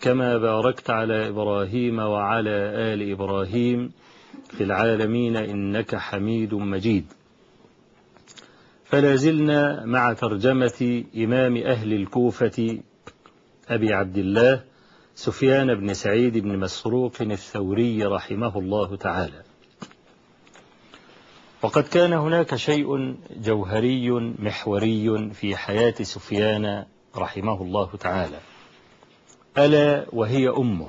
كما باركت على إبراهيم وعلى آل إبراهيم في العالمين إنك حميد مجيد. فلا زلنا مع ترجمة إمام أهل الكوفة أبي عبد الله سفيان بن سعيد بن مسروق الثوري رحمه الله تعالى. وقد كان هناك شيء جوهري محوري في حياة سفيان رحمه الله تعالى. ألا وهي أمه.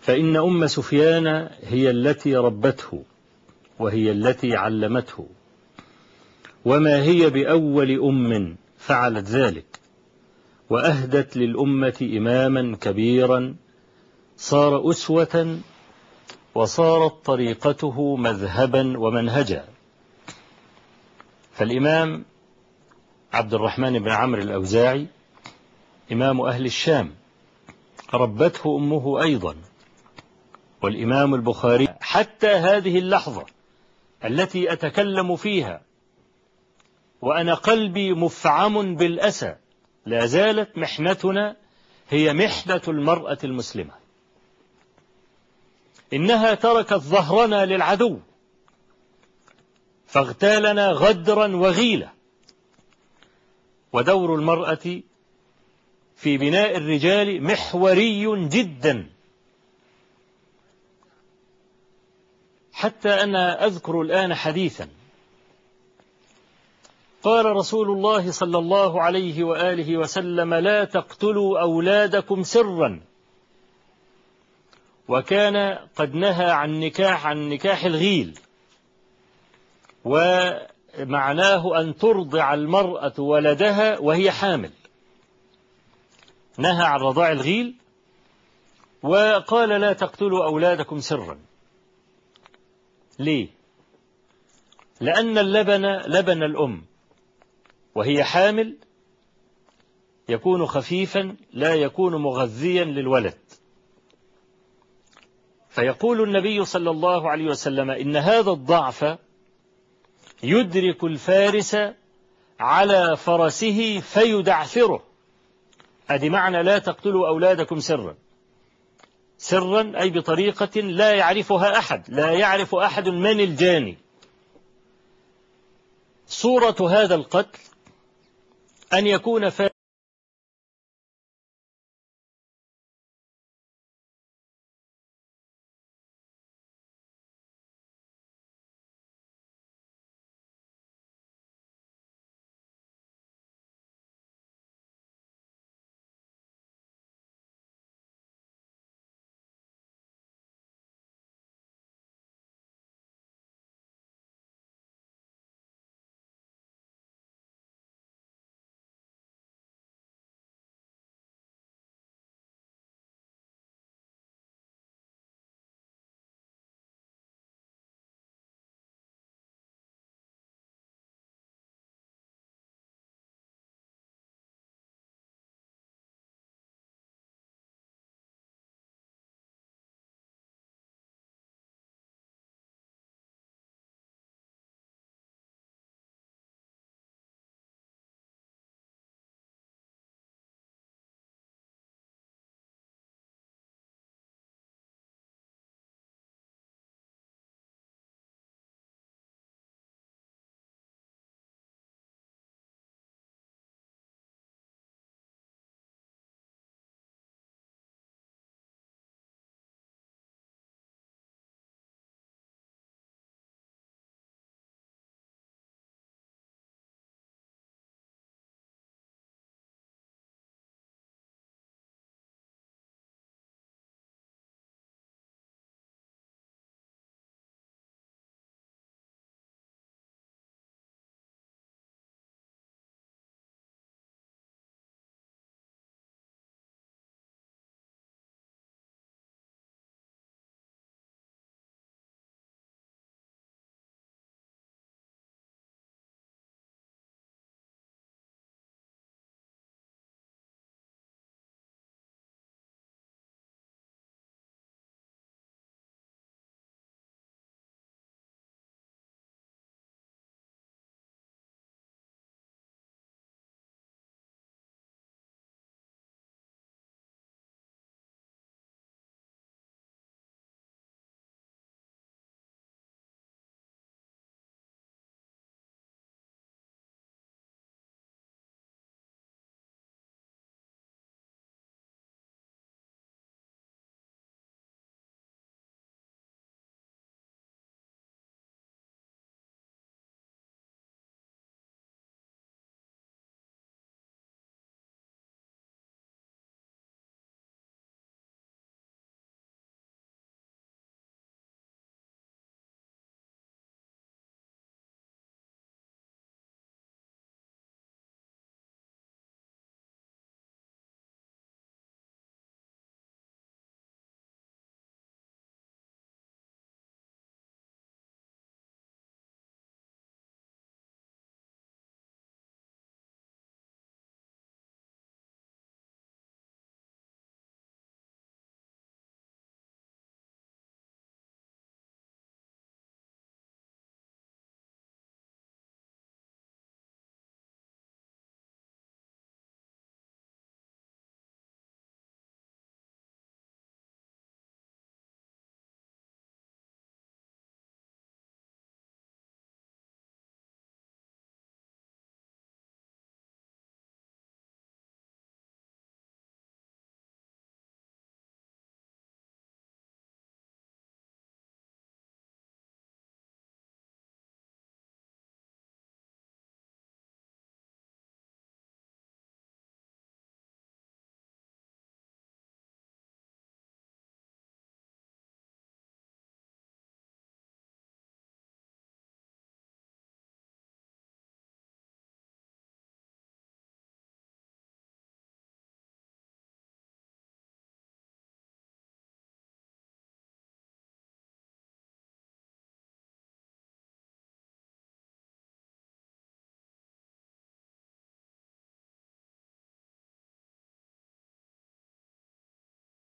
فإن أم سفيان هي التي ربته وهي التي علمته. وما هي بأول أم فعلت ذلك. وأهدت للأمة إماما كبيرا. صار أسوة وصارت طريقته مذهبا ومنهجا. فالإمام عبد الرحمن بن عمرو الأوزاعي إمام أهل الشام ربته أمه أيضا والإمام البخاري حتى هذه اللحظة التي أتكلم فيها وأنا قلبي مفعم بالأسى لا زالت محنتنا هي محنة المرأة المسلمة. إنها تركت ظهرنا للعدو فاغتالنا غدرا وغيلة ودور المرأة في بناء الرجال محوري جدا. حتى أنا أذكر الآن حديثا. قال رسول الله صلى الله عليه وآله وسلم لا تقتلوا أولادكم سرا. وكان قد نهى عن نكاح عن نكاح الغيل. ومعناه أن ترضع المرأة ولدها وهي حامل. نهى عن رضاع الغيل وقال لا تقتلوا أولادكم سرا. ليه؟ لأن اللبن لبن الأم وهي حامل يكون خفيفا لا يكون مغذيا للولد. فيقول النبي صلى الله عليه وسلم إن هذا الضعف يدرك الفارس على فرسه فيدعثره. أدي معنى لا تقتلوا أولادكم سرا. سرا أي بطريقة لا يعرفها أحد لا يعرف أحد من الجاني. صورة هذا القتل أن يكون فارس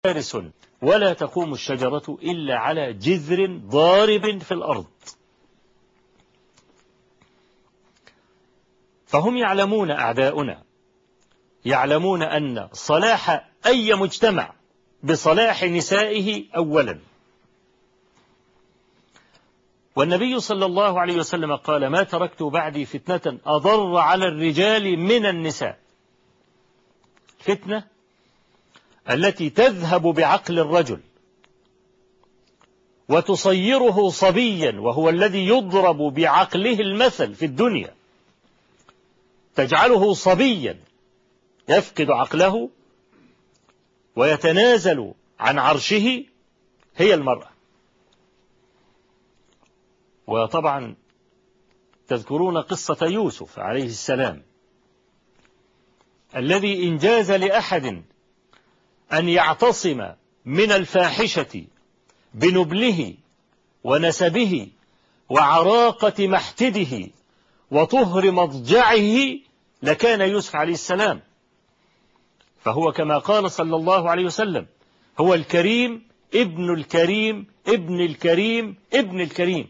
فارس ولا تقوم الشجرة إلا على جذر ضارب في الأرض. فهم يعلمون أعداؤنا يعلمون أن صلاح أي مجتمع بصلاح نسائه أولا. والنبي صلى الله عليه وسلم قال ما تركت بعدي فتنة أضر على الرجال من النساء. فتنة التي تذهب بعقل الرجل وتصيره صبيا وهو الذي يضرب بعقله المثل في الدنيا تجعله صبيا يفقد عقله ويتنازل عن عرشه هي المرأة. وطبعا تذكرون قصة يوسف عليه السلام الذي إن جاز لأحد أن يعتصم من الفاحشة بنبله ونسبه وعراقة محتده وطهر مضجعه لكان يوسف عليه السلام. فهو كما قال صلى الله عليه وسلم هو الكريم ابن الكريم ابن الكريم ابن الكريم.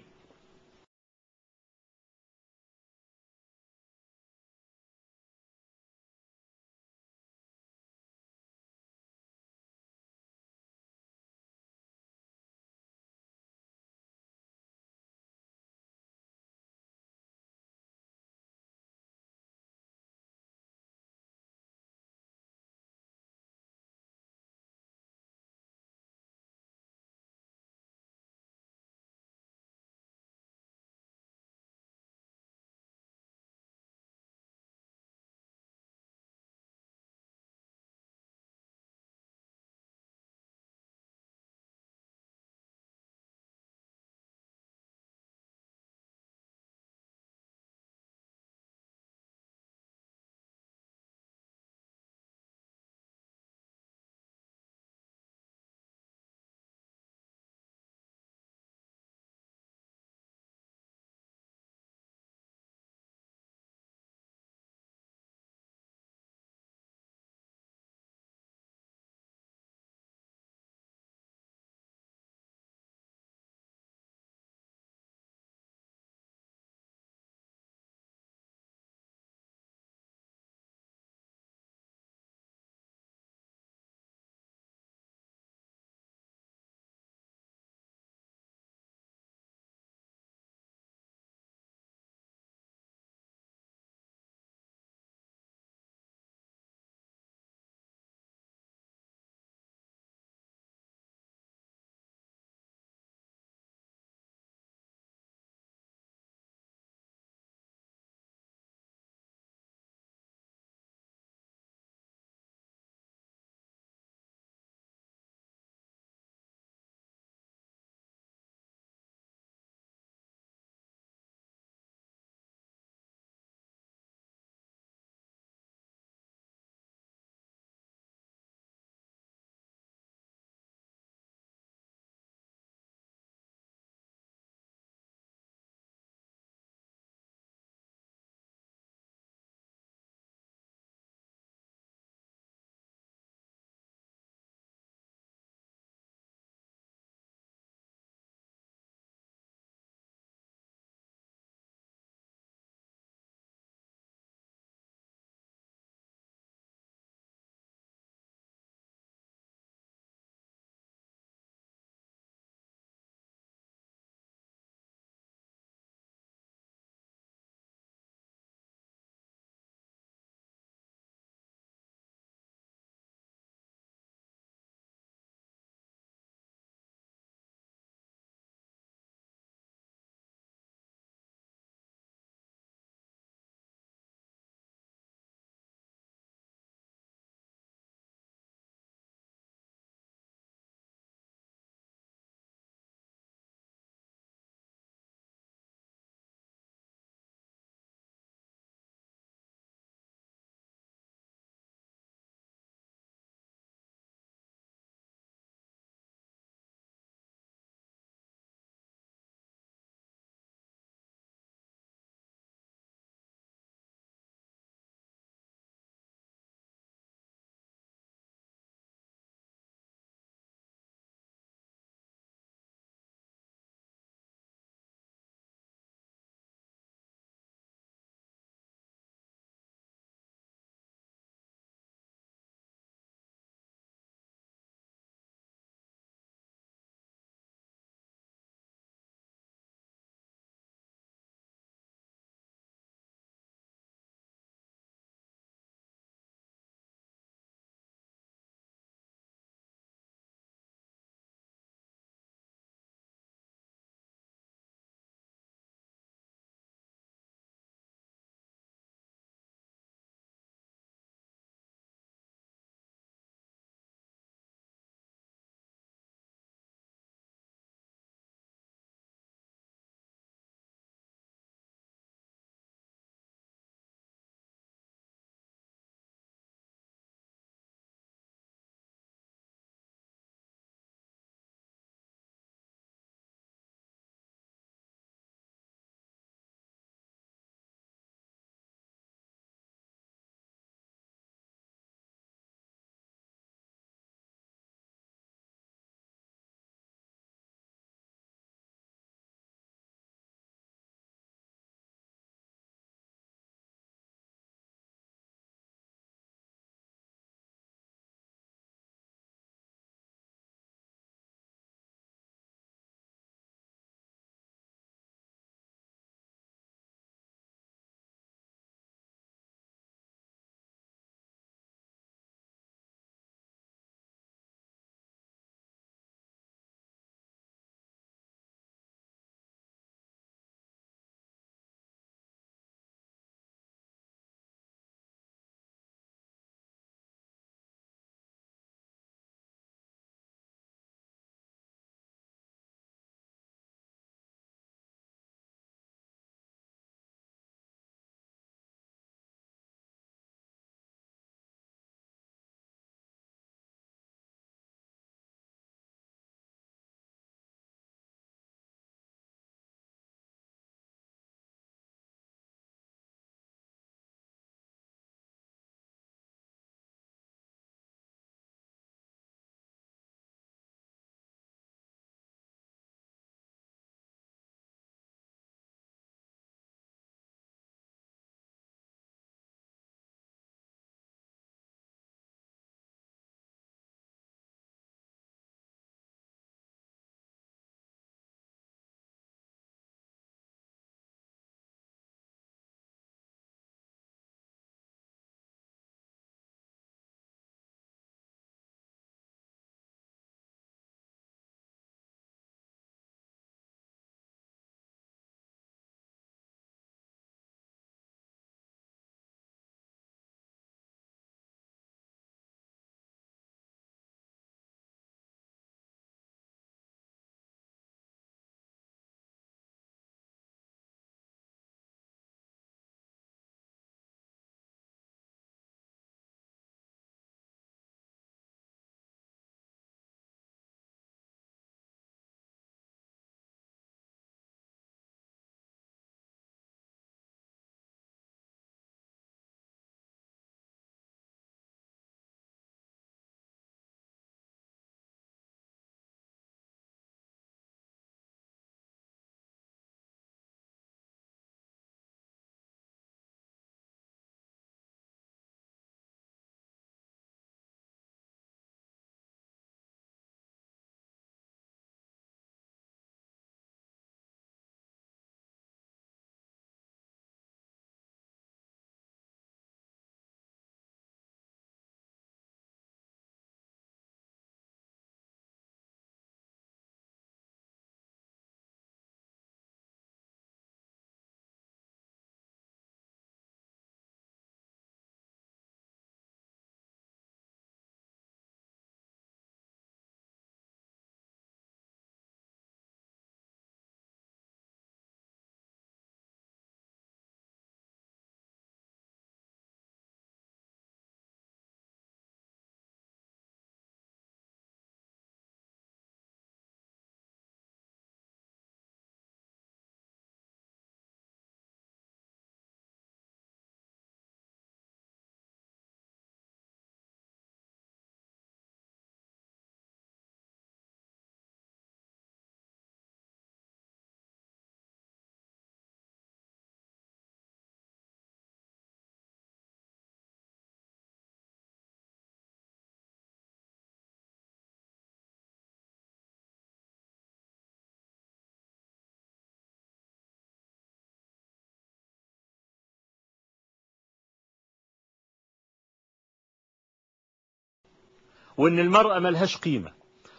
وإن المرأة ملهاش قيمة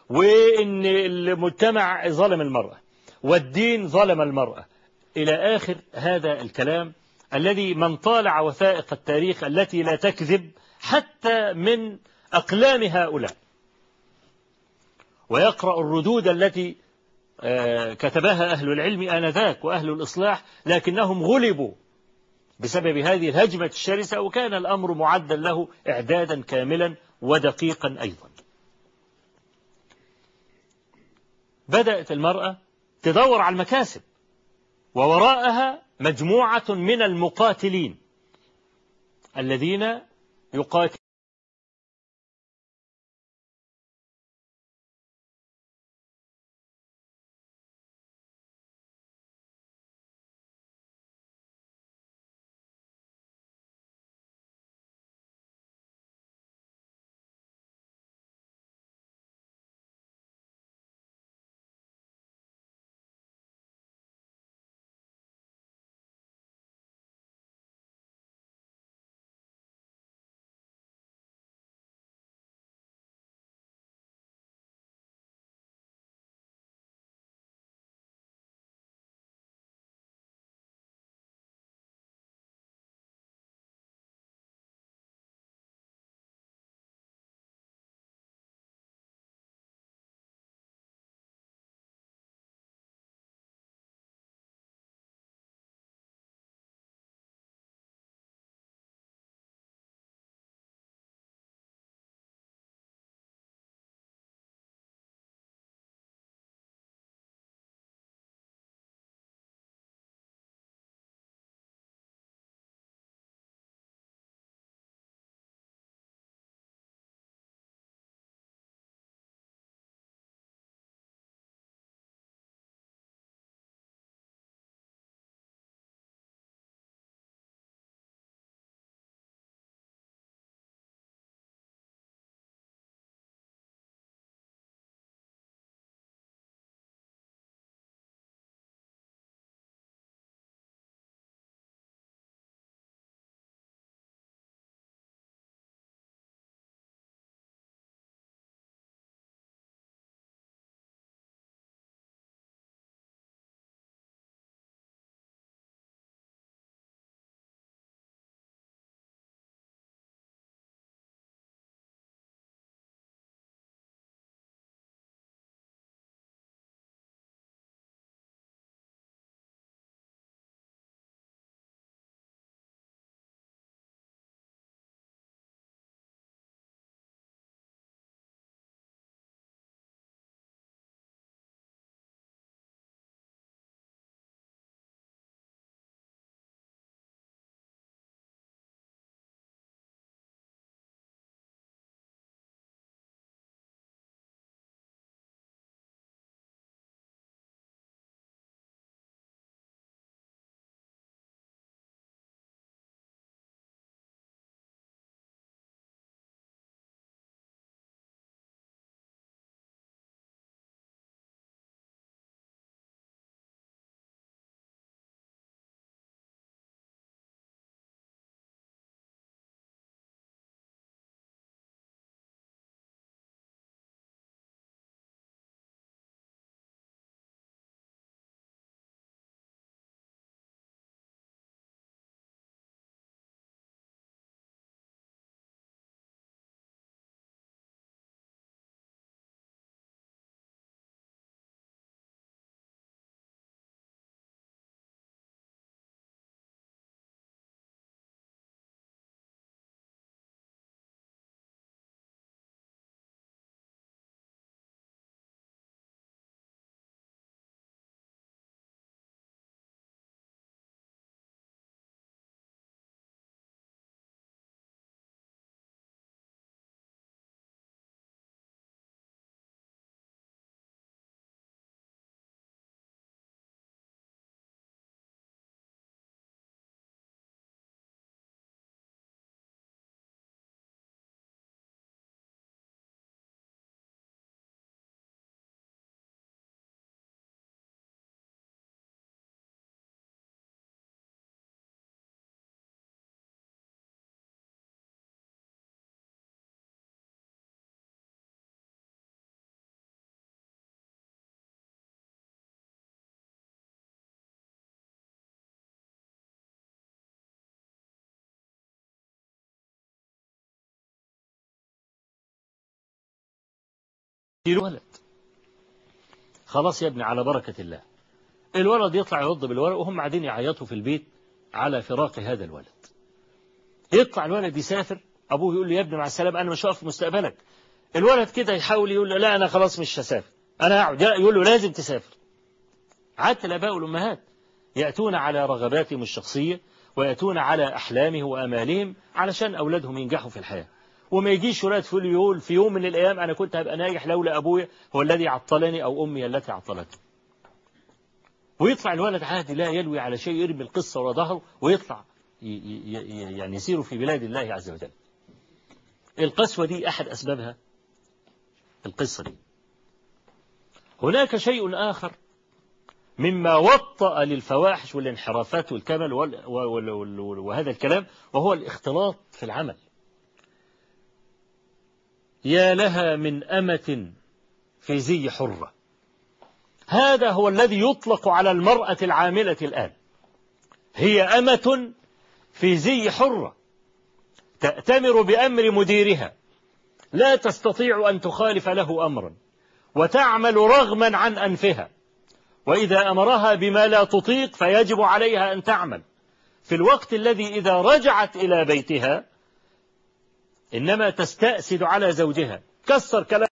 وإن المجتمع ظلم المرأة والدين ظلم المرأة. إلى آخر هذا الكلام الذي من طالع وثائق التاريخ التي لا تكذب حتى من أقلام هؤلاء. ويقرأ الردود التي كتبها أهل العلم آنذاك وأهل الإصلاح لكنهم غلبوا بسبب هذه الهجمة الشرسة وكان الأمر معدا له إعدادا كاملا ودقيقا أيضا. بدأت المرأة تدور على المكاسب ووراءها مجموعة من المقاتلين الذين يقاتلون ولد خلاص يا ابني على بركة الله. الولد يطلع يرد بالورق وهم قاعدين يعيطوا في البيت على فراق هذا الولد. يطلع الولد يسافر أبوه يقول له يا ابني مع السلامة أنا مش هقف مستقبلك. الولد كده يحاول يقول له لا أنا خلاص مش هسافر. أنا هقعد يقول له لازم تسافر. عادة الآباء والأمهات يأتون على رغباتهم الشخصية ويأتون على أحلامهم وأمالهم علشان أولادهم ينجحوا في الحياة. وما يجيش ولاد في يقول في يوم من الأيام أنا كنت هبقى ناجح لولا أبويا هو الذي عطلني أو أمي التي عطلتني ويطلع الولد عادي لا يلوي على شيء يرمي القصة ورا ظهره ويطلع يعني يسير في بلاد الله عز وجل. القسوة دي أحد أسبابها؟ القصة دي. هناك شيء آخر مما وطأ للفواحش والانحرافات والكمل وهذا الكلام وهو الاختلاط في العمل. يا لها من أمة في زي حرة. هذا هو الذي يطلق على المرأة العاملة الآن. هي أمة في زي حرة. تأتمر بأمر مديرها. لا تستطيع أن تخالف له أمرا. وتعمل رغما عن أنفها. وإذا أمرها بما لا تطيق فيجب عليها أن تعمل. في الوقت الذي إذا رجعت إلى بيتها إنما تستأسد على زوجها. كسر كلام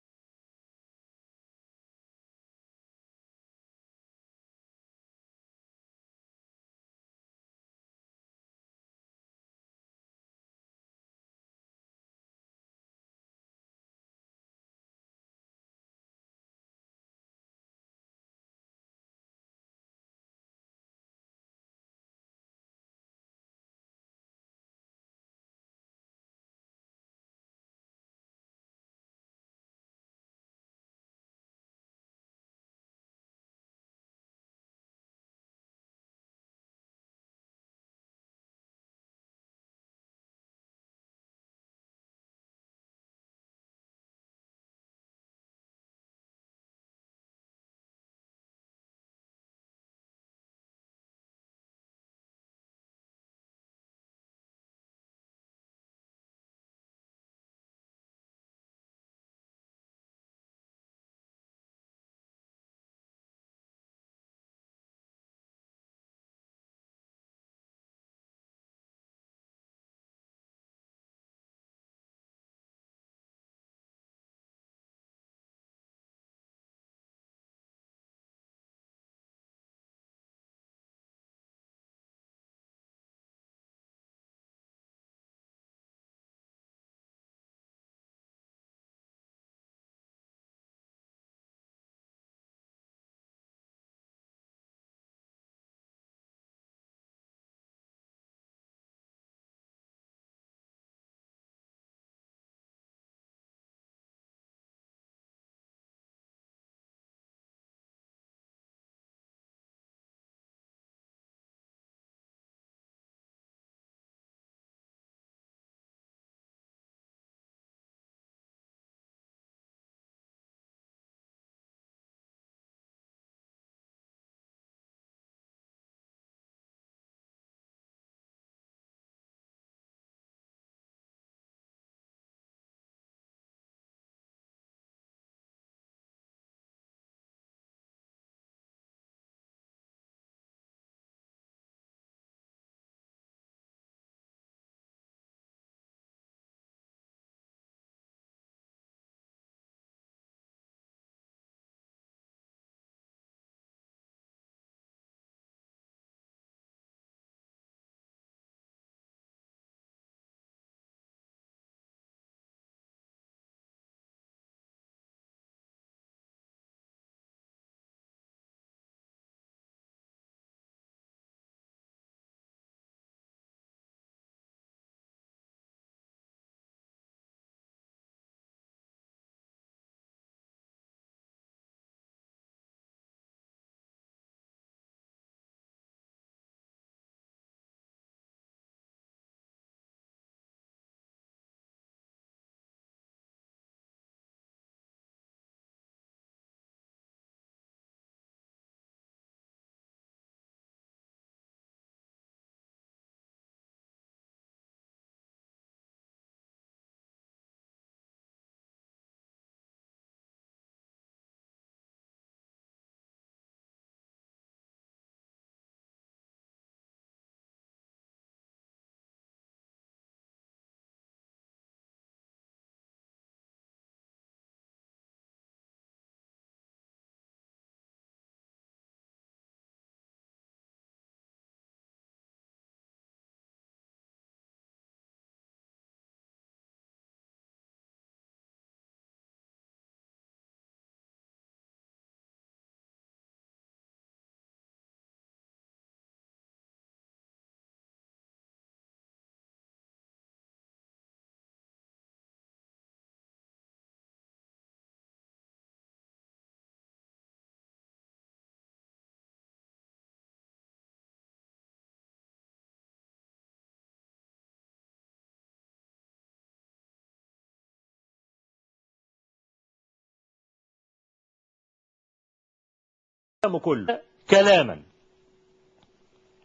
كله كلاما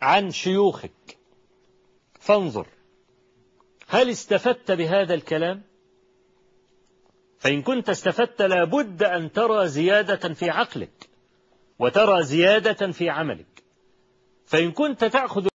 عن شيوخك. فانظر هل استفدت بهذا الكلام؟ فإن كنت استفدت لابد أن ترى زيادة في عقلك وترى زيادة في عملك. فإن كنت تأخذ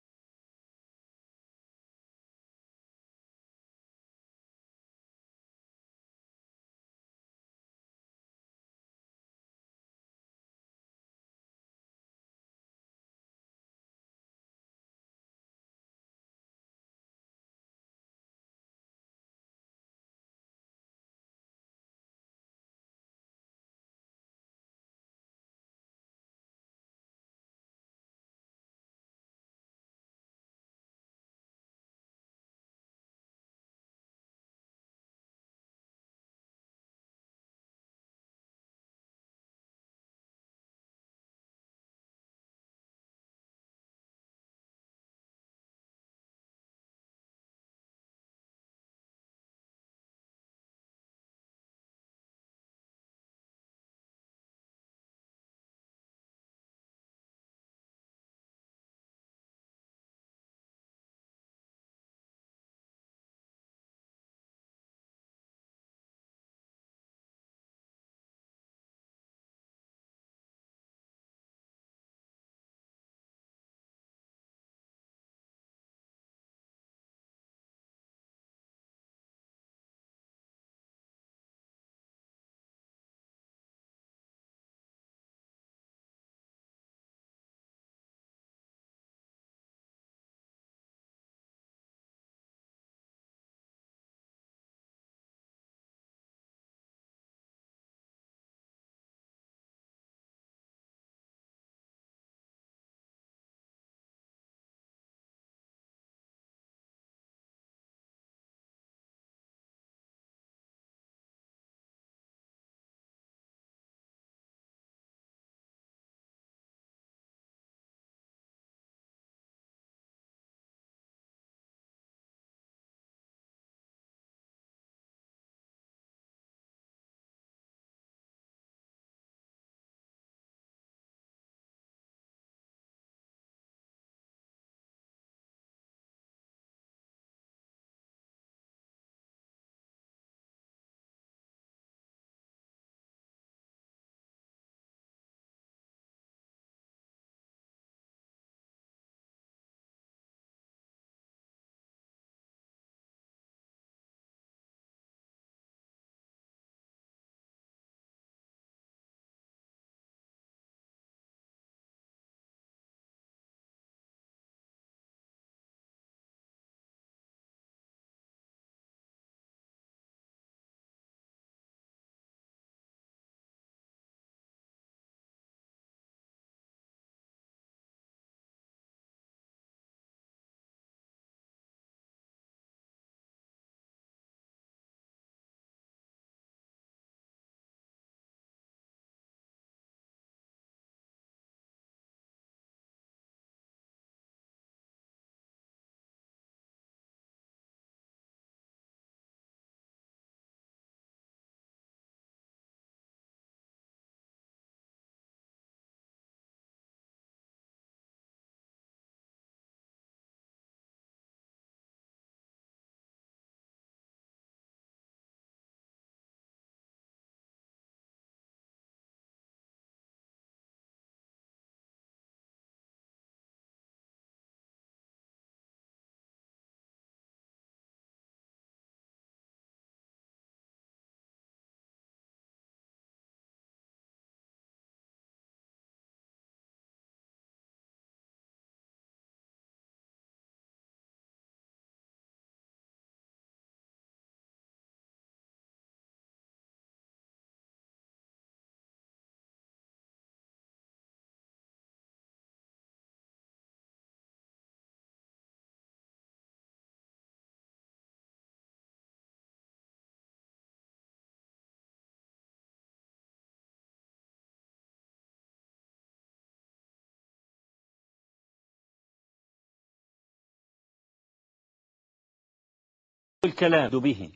الكلام به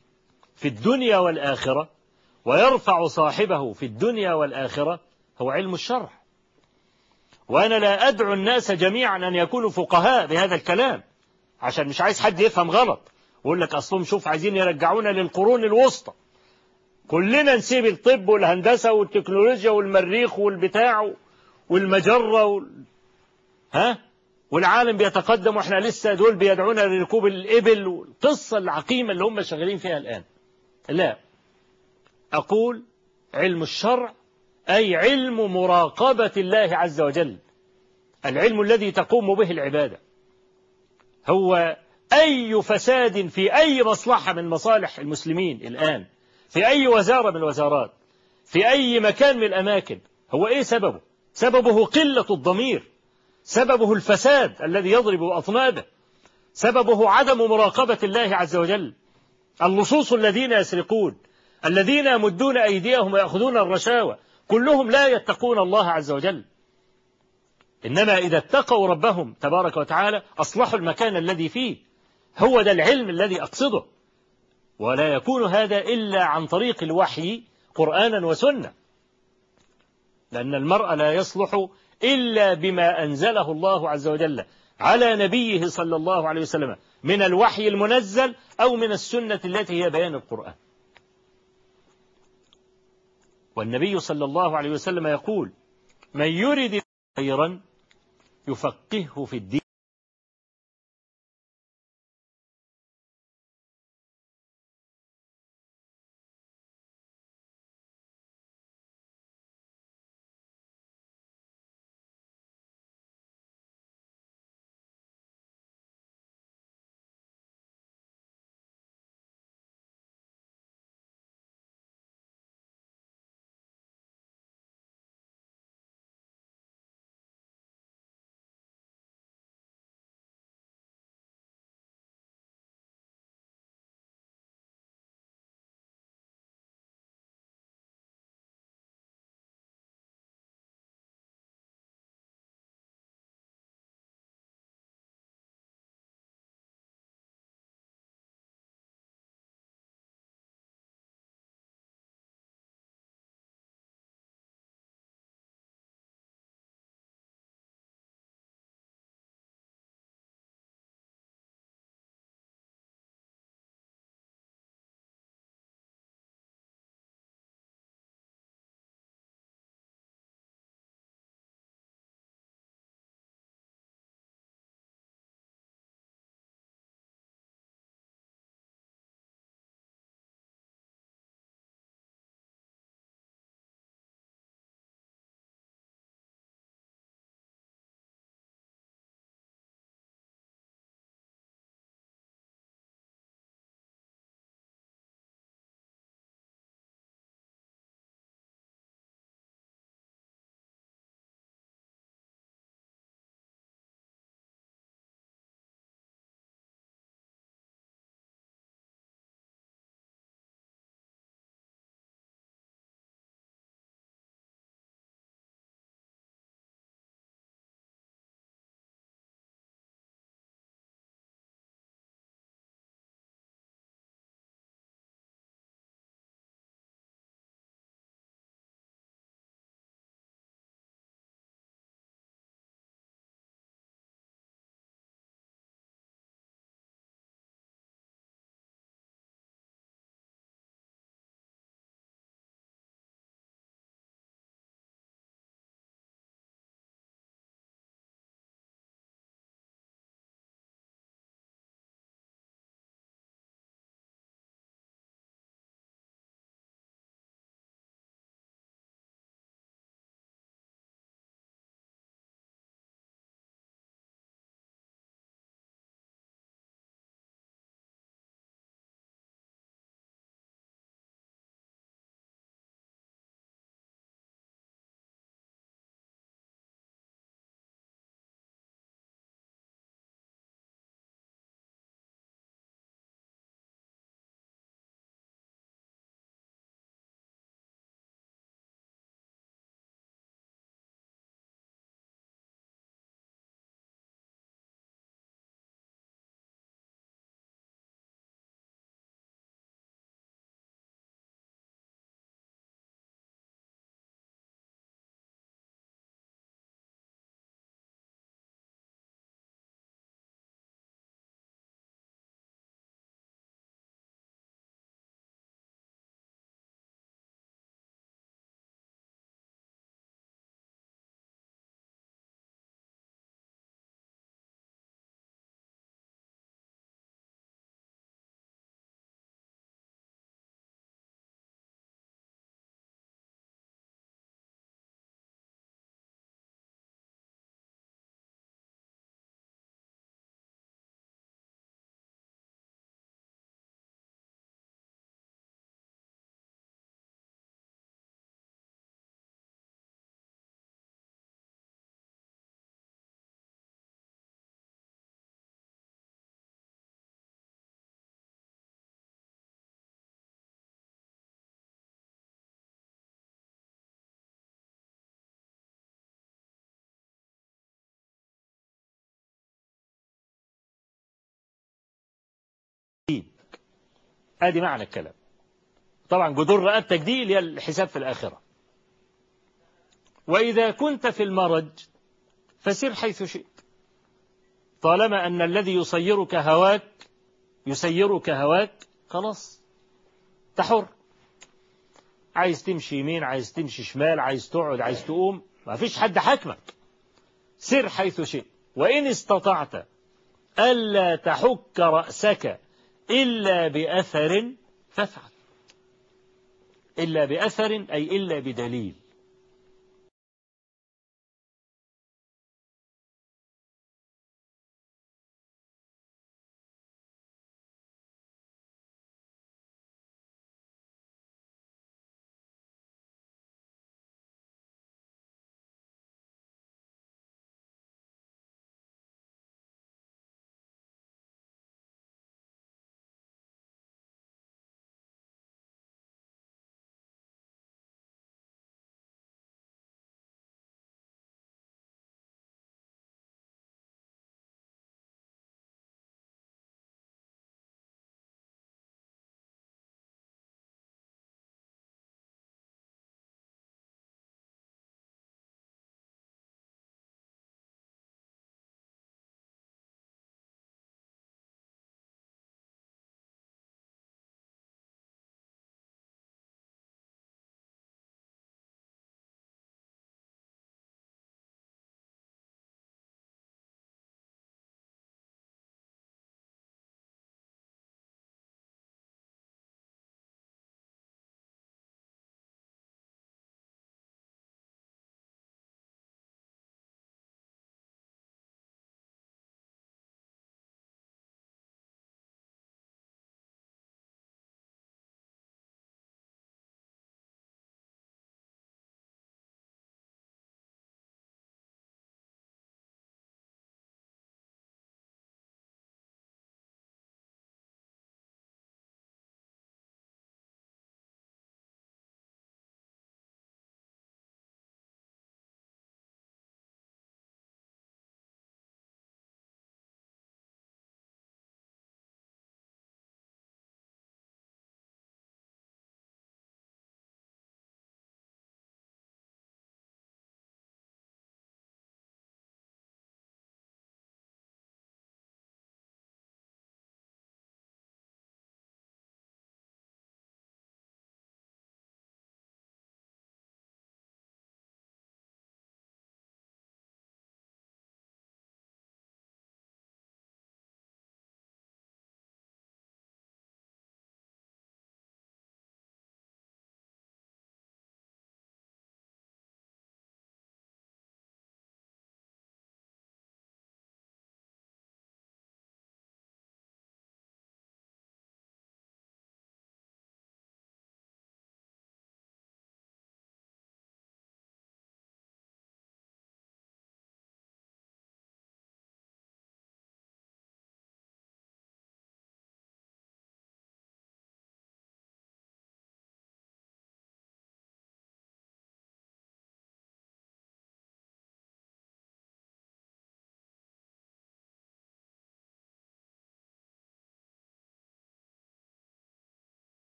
في الدنيا والآخرة ويرفع صاحبه في الدنيا والآخرة هو علم الشرع. وأنا لا أدعو الناس جميعا أن يكونوا فقهاء بهذا الكلام عشان مش عايز حد يفهم غلط ويقول لك أصلهم شوف عايزين يرجعونا للقرون الوسطى. كلنا نسيب الطب والهندسة والتكنولوجيا والمريخ والبتاع والمجرة وال... ها؟ والعالم بيتقدم وإحنا لسه دول بيدعونا لركوب الإبل والقصة العقيمة اللي هم شغالين فيها الآن. لا. أقول علم الشرع أي علم مراقبة الله عز وجل. العلم الذي تقوم به العبادة. هو أي فساد في أي مصلحة من مصالح المسلمين الآن في أي وزارة من الوزارات في أي مكان من الأماكن هو إيه سببه؟ سببه قلة الضمير. سببه الفساد الذي يضرب أطنابه. سببه عدم مراقبة الله عز وجل. اللصوص الذين يسرقون الذين يمدون أيديهم ويأخذون الرشاوى كلهم لا يتقون الله عز وجل. إنما إذا اتقوا ربهم تبارك وتعالى أصلحوا المكان الذي فيه. هو ده العلم الذي أقصده. ولا يكون هذا إلا عن طريق الوحي قرآنا وسنة. لأن المرء لا يصلح إلا بما أنزله الله عز وجل على نبيه صلى الله عليه وسلم من الوحي المنزل أو من السنة التي هي بيان القرآن. والنبي صلى الله عليه وسلم يقول من يرد خيرا يفقهه في الدين. ادي معنى الكلام. طبعا جدور رقبتك دي اللي هي الحساب في الآخرة. وإذا كنت في المرج فسر حيث شئت. طالما أن الذي يصيرك هواك يسيرك هواك خلاص تحر. عايز تمشي يمين عايز تمشي شمال عايز تقعد عايز تقوم ما فيش حد حكمك سر حيث شئت. وإن استطعت ألا تحك رأسك إلا بأثر فافعل. إلا بأثر أي إلا بدليل.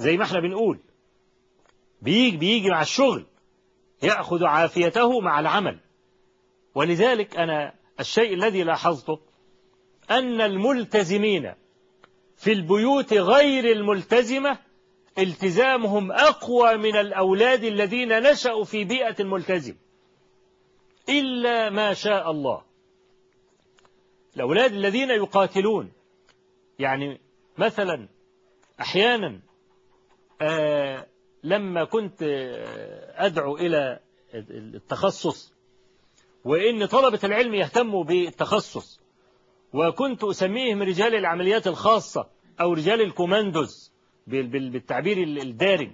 زي ما إحنا بنقول. بيجي بيجي مع الشغل. يأخذ عافيته مع العمل. ولذلك أنا الشيء الذي لاحظته أن الملتزمين في البيوت غير الملتزمة التزامهم أقوى من الأولاد الذين نشأوا في بيئة ملتزم إلا ما شاء الله. الأولاد الذين يقاتلون. يعني مثلا أحيانا لما كنت آه أدعو إلى التخصص وإن طلبة العلم يهتموا بالتخصص وكنت أسميهم رجال العمليات الخاصة أو رجال الكوماندوز بالتعبير الدارج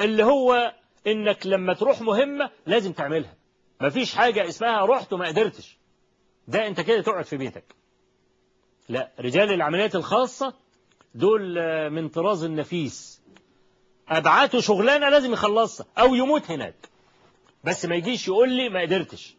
اللي هو إنك لما تروح مهمة لازم تعملها. مفيش حاجة اسمها رحت وما قدرتش. ده أنت كده تقعد في بيتك. لا رجال العمليات الخاصة دول من طراز النفيس. أبعته شغلانة لازم يخلصها أو يموت هناك. بس ما يجيش يقول لي ما قدرتش.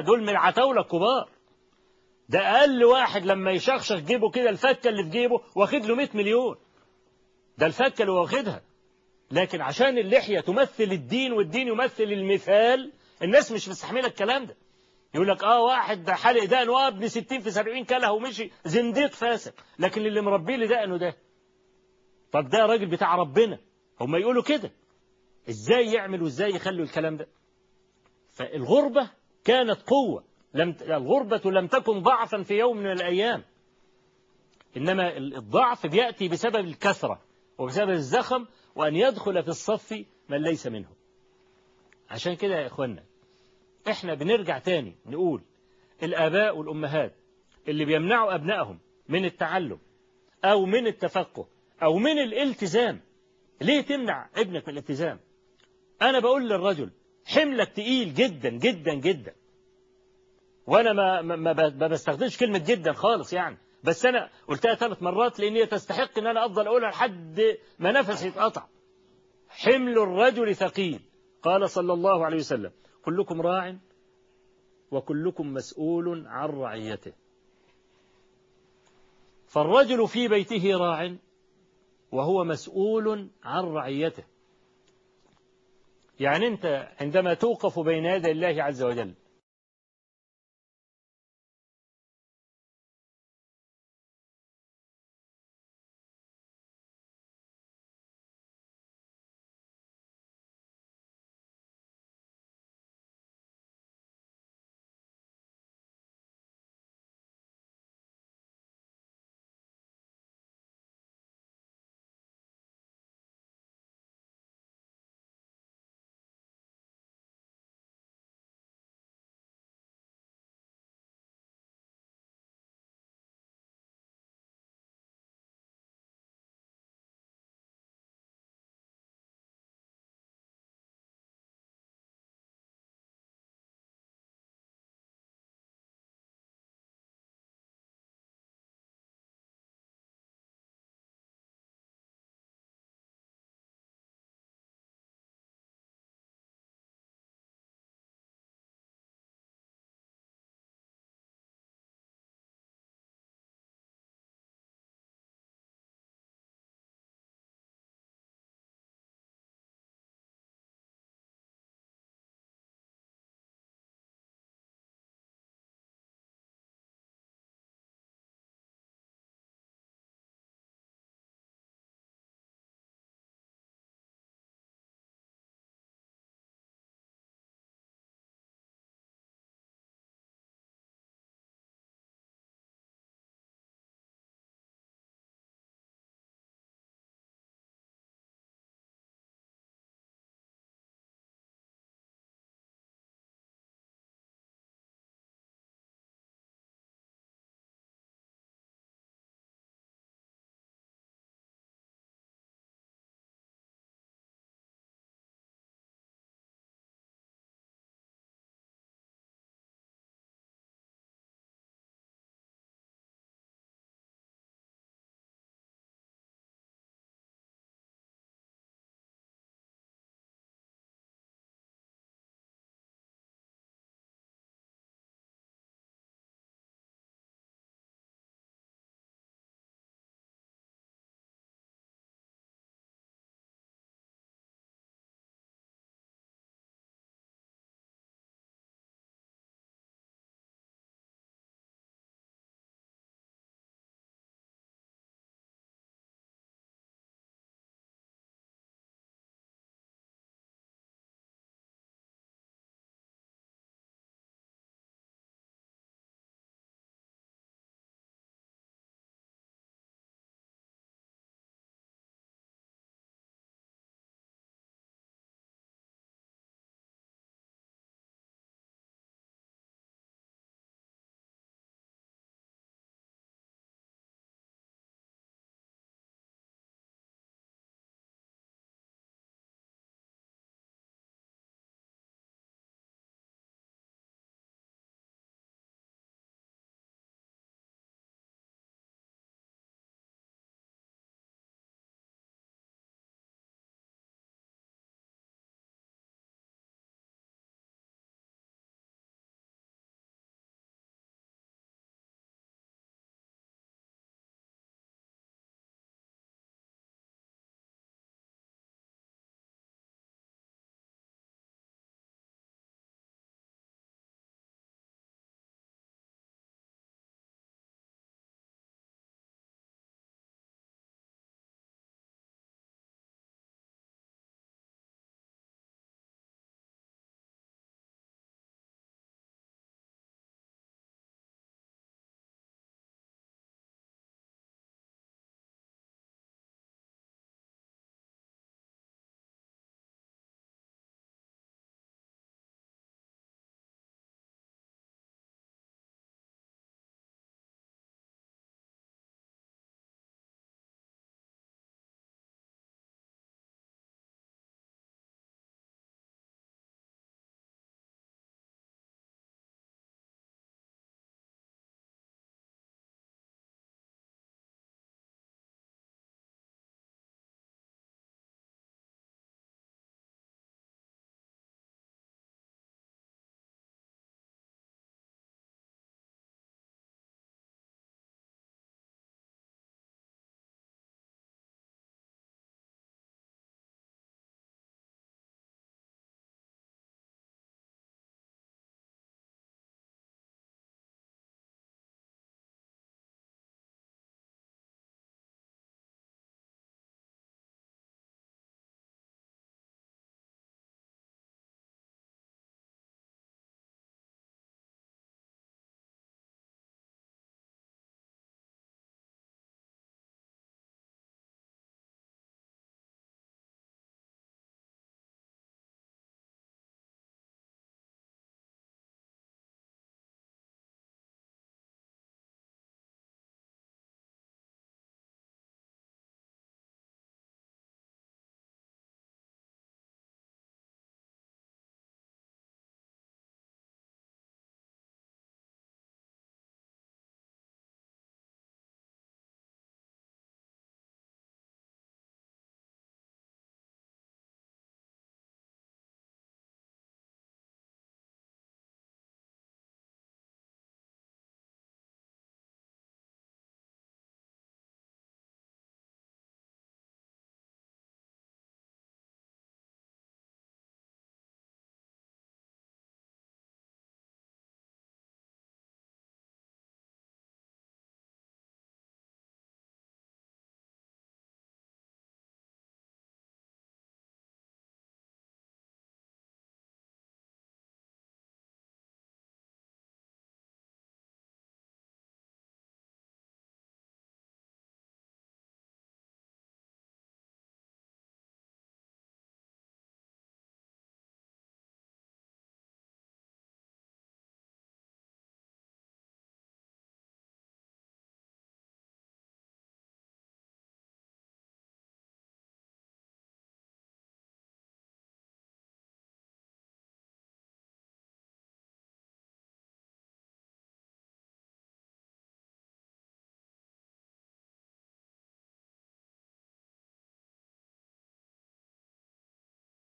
دول من العتاولة الكبار. ده أقل واحد لما يشخشخ جيبه كده الفكة اللي في جيبه واخد له 100 مليون. ده الفكة اللي واخدها. لكن عشان اللحية تمثل الدين والدين يمثل المثال الناس مش مستحملة الكلام ده. يقول لك آه واحد ده حالق دقن وابن 60 في 70 كله ومشي زنديق فاسق. لكن اللي مربيه لي دقنه ده. طب ده راجل بتاع ربنا. هم يقولوا كده. إزاي يعمل وإزاي يخلوا الكلام ده؟ فالغربة كانت قوة. لم الغربة لم تكن ضعفا في يوم من الأيام. إنما الضعف بيأتي بسبب الكثرة وبسبب الزخم وأن يدخل في الصف من ليس منه عشان كده يا إخوانا إحنا بنرجع تاني نقول الآباء والأمهات اللي بيمنعوا أبنائهم من التعلم أو من التفقه أو من الالتزام ليه تمنع ابنك من الالتزام؟ أنا بقول للرجل حملك تقيل جدا جدا جدا. وأنا ما, ما, ما بستخدمش كلمة جدا خالص يعني. بس أنا قلتها ثلاث مرات لأن هي تستحق أن أنا أفضل أقولها لحد ما نفسي يتقطع. حمل الرجل ثقيل. قال صلى الله عليه وسلم كلكم راع وكلكم مسؤول عن رعيته. فالرجل في بيته راع وهو مسؤول عن رعيته. يعني أنت عندما توقف بين يدي الله عز وجل